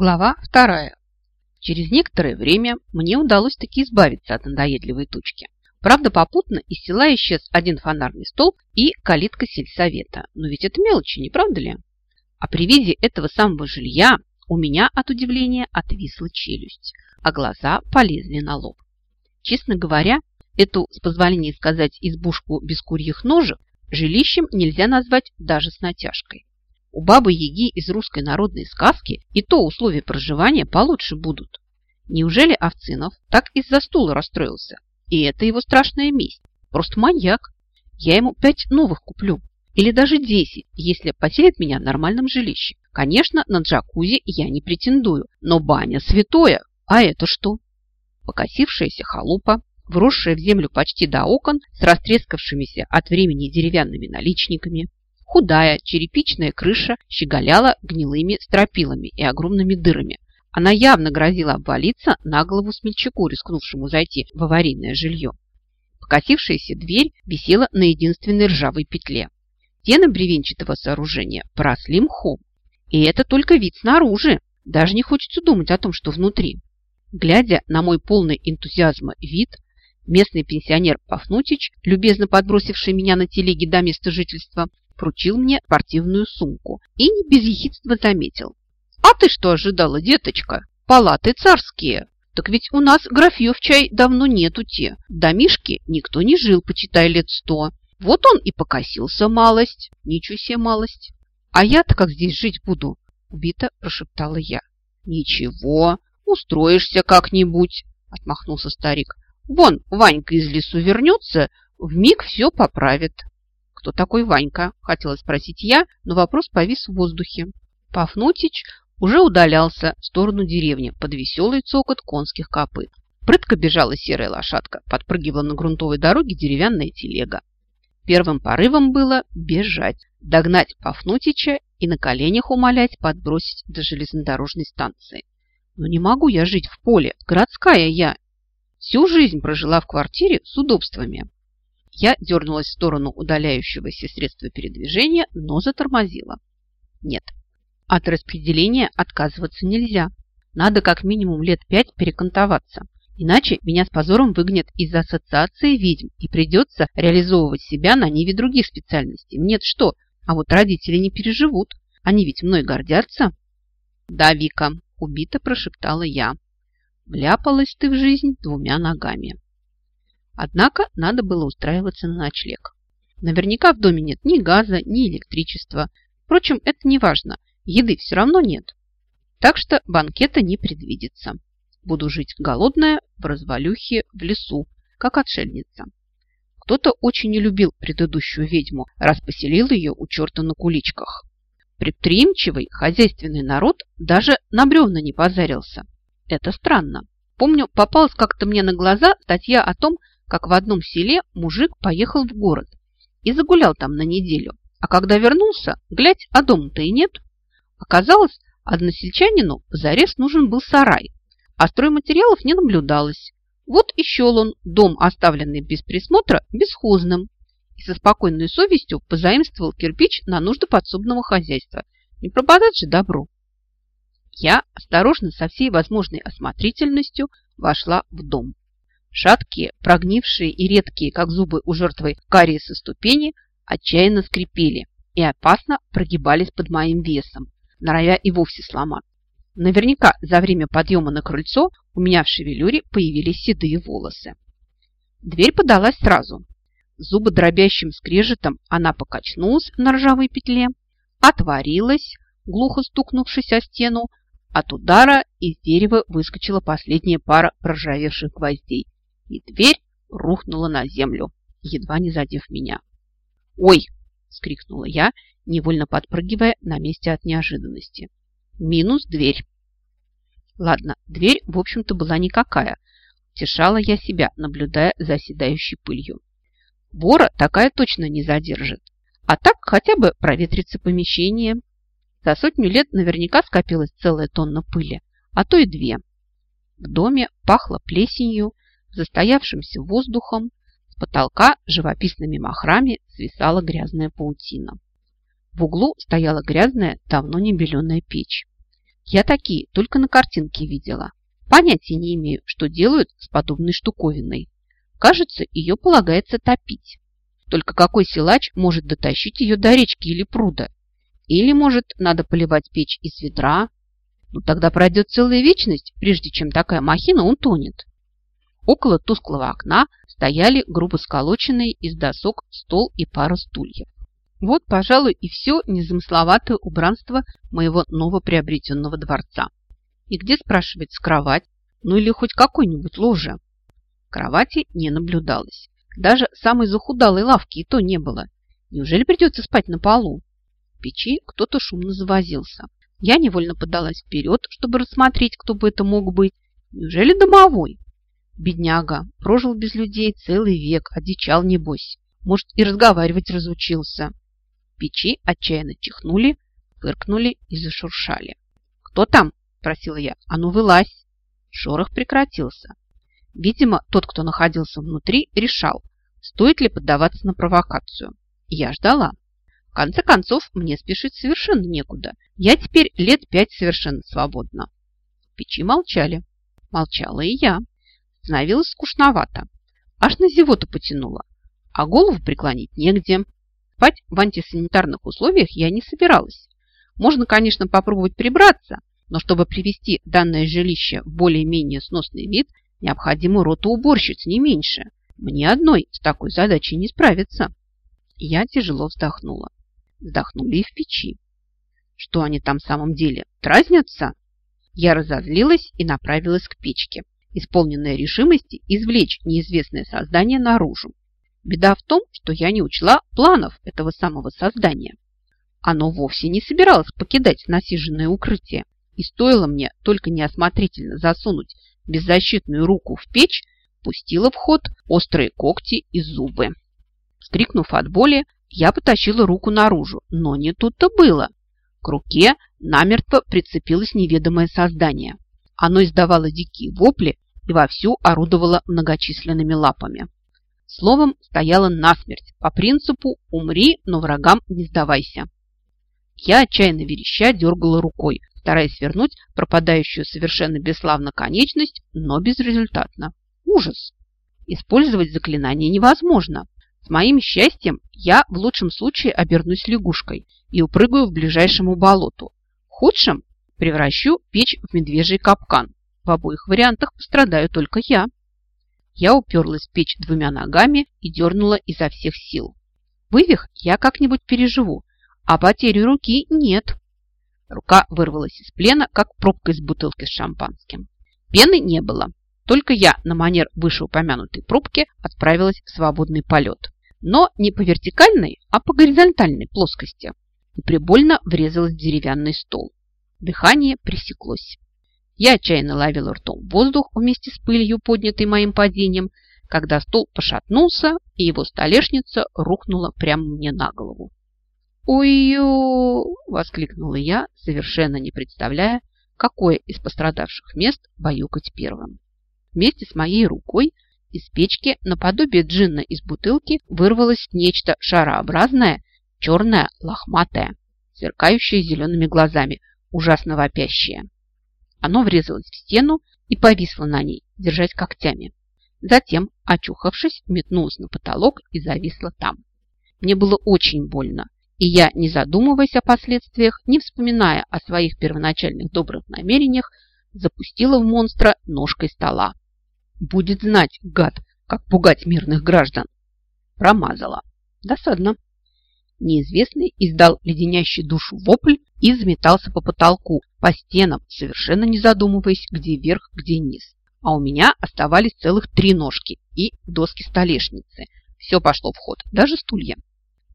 Глава вторая. Через некоторое время мне удалось таки избавиться от надоедливой тучки. Правда, попутно из села исчез один фонарный столб и калитка сельсовета. Но ведь это мелочи, не правда ли? А при виде этого самого жилья у меня от удивления отвисла челюсть, а глаза полезли на лоб. Честно говоря, эту, с позволения сказать, избушку без курьих ножек жилищем нельзя назвать даже с натяжкой. У бабы-яги из русской народной сказки и то условия проживания получше будут. Неужели Овцинов так из-за стула расстроился? И это его страшная месть. Просто маньяк. Я ему пять новых куплю. Или даже десять, если поселит меня в нормальном жилище. Конечно, на джакузи я не претендую, но баня святое. А это что? Покосившаяся халупа, вросшая в землю почти до окон, с растрескавшимися от времени деревянными наличниками, Худая черепичная крыша щеголяла гнилыми стропилами и огромными дырами. Она явно грозила обвалиться на голову смельчаку, рискнувшему зайти в аварийное жилье. Покосившаяся дверь висела на единственной ржавой петле. Стены бревенчатого сооружения поросли мхом. И это только вид снаружи. Даже не хочется думать о том, что внутри. Глядя на мой полный энтузиазма вид, местный пенсионер Пафнутич, любезно подбросивший меня на телеге до места жительства, вручил мне спортивную сумку и не без ехидства заметил. «А ты что ожидала, деточка? Палаты царские. Так ведь у нас графьев чай давно нету те. В домишке никто не жил, почитай, лет сто. Вот он и покосился малость. Ничего себе малость. А я-то как здесь жить буду?» Убито прошептала я. «Ничего, устроишься как-нибудь», отмахнулся старик. «Вон, Ванька из лесу вернется, в миг все поправит». «Кто такой Ванька?» – хотела спросить я, но вопрос повис в воздухе. Пафнутич уже удалялся в сторону деревни под веселый цокот конских копыт. Прытко бежала серая лошадка, подпрыгивала на грунтовой дороге деревянная телега. Первым порывом было бежать, догнать Пафнутича и на коленях умолять подбросить до железнодорожной станции. Но не могу я жить в поле, городская я. Всю жизнь прожила в квартире с удобствами. Я дернулась в сторону удаляющегося средства передвижения, но затормозила. Нет, от распределения отказываться нельзя. Надо как минимум лет пять перекантоваться. Иначе меня с позором выгонят из ассоциации ведьм и придется реализовывать себя на ниве других специальностей. Нет, что? А вот родители не переживут. Они ведь мной гордятся. Да, Вика, убито прошептала я. Вляпалась ты в жизнь двумя ногами. Однако надо было устраиваться на ночлег. Наверняка в доме нет ни газа, ни электричества. Впрочем, это не важно. Еды все равно нет. Так что банкета не предвидится. Буду жить голодная в развалюхе в лесу, как отшельница. Кто-то очень не любил предыдущую ведьму, раз поселил ее у черта на куличках. Предприимчивый хозяйственный народ даже на бревна не позарился. Это странно. Помню, попалась как-то мне на глаза статья о том, как в одном селе мужик поехал в город и загулял там на неделю. А когда вернулся, глядь, а дома-то и нет. Оказалось, односельчанину позарез нужен был сарай, а стройматериалов не наблюдалось. Вот и счел он дом, оставленный без присмотра, бесхозным, и со спокойной совестью позаимствовал кирпич на нужды подсобного хозяйства. Не пропадать же добро. Я осторожно, со всей возможной осмотрительностью, вошла в дом. Шаткие, прогнившие и редкие, как зубы у жертвы кариеса ступени, отчаянно скрипели и опасно прогибались под моим весом, норовя и вовсе сломать. Наверняка за время подъема на крыльцо у меня в шевелюре появились седые волосы. Дверь подалась сразу. Зубы дробящим скрежетом она покачнулась на ржавой петле, отворилась, глухо стукнувшись о стену, от удара из дерева выскочила последняя пара проржавевших гвоздей и дверь рухнула на землю, едва не задев меня. «Ой!» – скрикнула я, невольно подпрыгивая на месте от неожиданности. «Минус дверь!» Ладно, дверь, в общем-то, была никакая. Тешала я себя, наблюдая за оседающей пылью. Вора такая точно не задержит. А так хотя бы проветрится помещение. За сотню лет наверняка скопилась целая тонна пыли, а то и две. В доме пахло плесенью, застоявшимся воздухом, с потолка живописными махрами свисала грязная паутина. В углу стояла грязная, давно не беленая печь. Я такие только на картинке видела. Понятия не имею, что делают с подобной штуковиной. Кажется, ее полагается топить. Только какой силач может дотащить ее до речки или пруда? Или, может, надо поливать печь из ведра? Ну, тогда пройдет целая вечность, прежде чем такая махина утонет. Около тусклого окна стояли грубо сколоченные из досок стол и пара стульев. Вот, пожалуй, и все незамысловатое убранство моего новоприобретенного дворца. И где, спрашивается, кровать? Ну или хоть какой-нибудь ложе? Кровати не наблюдалось. Даже самой захудалой лавки и то не было. Неужели придется спать на полу? В печи кто-то шумно завозился. Я невольно подалась вперед, чтобы рассмотреть, кто бы это мог быть. Неужели домовой? Бедняга, прожил без людей целый век, одичал небось. Может, и разговаривать разучился. Печи отчаянно чихнули, фыркнули и зашуршали. «Кто там?» – просила я. «А ну, вылазь!» Шорох прекратился. Видимо, тот, кто находился внутри, решал, стоит ли поддаваться на провокацию. Я ждала. В конце концов, мне спешить совершенно некуда. Я теперь лет пять совершенно свободна. Печи молчали. Молчала и я. Становилось скучновато. Аж на зевоту потянула. А голову преклонить негде. Спать в антисанитарных условиях я не собиралась. Можно, конечно, попробовать прибраться, но чтобы привести данное жилище в более-менее сносный вид, необходимо роту уборщиц, не меньше. Мне одной с такой задачей не справиться. Я тяжело вздохнула. Вздохнули и в печи. Что они там в самом деле, дразнятся? Я разозлилась и направилась к печке, исполненная решимости извлечь неизвестное создание наружу. Беда в том, что я не учла планов этого самого создания. Оно вовсе не собиралось покидать насиженное укрытие, и стоило мне только неосмотрительно засунуть беззащитную руку в печь, пустила в ход острые когти и зубы. Скрикнув от боли, я потащила руку наружу, но не тут-то было. К руке намертво прицепилось неведомое создание. Оно издавало дикие вопли и вовсю орудовало многочисленными лапами. Словом, стояла насмерть, по принципу «умри, но врагам не сдавайся». Я отчаянно вереща дергала рукой, стараясь вернуть пропадающую совершенно бесславно конечность, но безрезультатно. Ужас! Использовать заклинание невозможно. С моим счастьем я в лучшем случае обернусь лягушкой и упрыгаю в ближайшему болоту. В худшем превращу печь в медвежий капкан. В обоих вариантах пострадаю только я. Я уперлась в печь двумя ногами и дернула изо всех сил. Вывих я как-нибудь переживу, а потерю руки нет. Рука вырвалась из плена, как пробка из бутылки с шампанским. Пены не было. Только я на манер вышеупомянутой пробки отправилась в свободный полет. Но не по вертикальной, а по горизонтальной плоскости. И прибольно врезалась в деревянный стол. Дыхание пресеклось. Я отчаянно ловила ртом воздух вместе с пылью, поднятой моим падением, когда стол пошатнулся, и его столешница рухнула прямо мне на голову. «Ой-ё!» – воскликнула я, совершенно не представляя, какое из пострадавших мест баюкать первым. Вместе с моей рукой из печки наподобие джинна из бутылки вырвалось нечто шарообразное, черное, лохматое, сверкающее зелеными глазами, ужасно вопящее. Оно врезалось в стену и повисло на ней, держась когтями. Затем, очухавшись, метнулось на потолок и зависло там. Мне было очень больно, и я, не задумываясь о последствиях, не вспоминая о своих первоначальных добрых намерениях, запустила в монстра ножкой стола. Будет знать, гад, как пугать мирных граждан. Промазала. Досадно. Неизвестный издал леденящий душу вопль и заметался по потолку, по стенам, совершенно не задумываясь, где верх, где низ. А у меня оставались целых три ножки и доски столешницы. Все пошло в ход, даже стулья.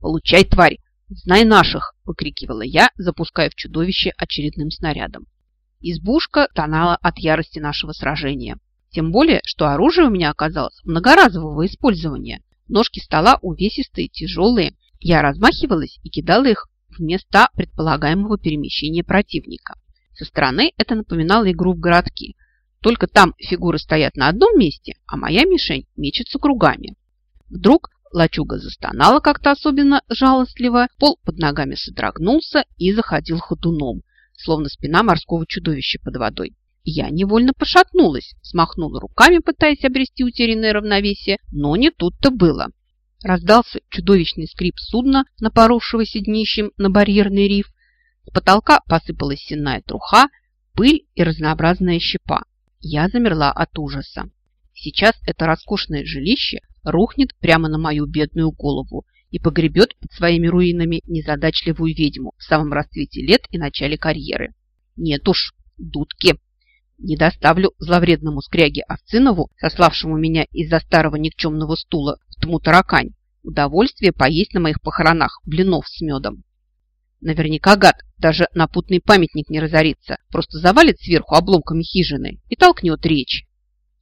«Получай, тварь! Знай наших!» – выкрикивала я, запуская в чудовище очередным снарядом. Избушка тонала от ярости нашего сражения. Тем более, что оружие у меня оказалось многоразового использования. Ножки стола увесистые, тяжелые. Я размахивалась и кидала их в места предполагаемого перемещения противника. Со стороны это напоминало игру в городки. Только там фигуры стоят на одном месте, а моя мишень мечется кругами. Вдруг лачуга застонала как-то особенно жалостливо, пол под ногами содрогнулся и заходил ходуном. словно спина морского чудовища под водой. Я невольно пошатнулась, смахнула руками, пытаясь обрести утерянное равновесие, но не тут-то было. Раздался чудовищный скрип судна, напоровшегося днищем на барьерный риф. С потолка посыпалась сенная труха, пыль и разнообразная щепа. Я замерла от ужаса. Сейчас это роскошное жилище рухнет прямо на мою бедную голову и погребет под своими руинами незадачливую ведьму в самом расцвете лет и начале карьеры. Нет уж, дудки. Не доставлю зловредному скряге Овцинову, сославшему меня из-за старого никчемного стула в тму таракань, удовольствие поесть на моих похоронах блинов с медом. Наверняка гад даже напутный памятник не разорится, просто завалит сверху обломками хижины и толкнет речь.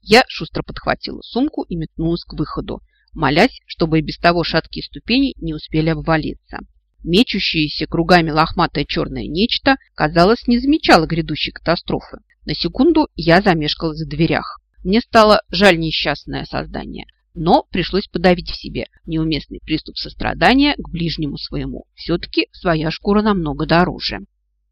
Я шустро подхватила сумку и метнулась к выходу, молясь, чтобы и без того шаткие ступени не успели обвалиться. Мечущееся кругами лохматое черное нечто, казалось, не замечало грядущей катастрофы. На секунду я замешкалась в дверях. Мне стало жаль несчастное создание, но пришлось подавить в себе неуместный приступ сострадания к ближнему своему. Все-таки своя шкура намного дороже.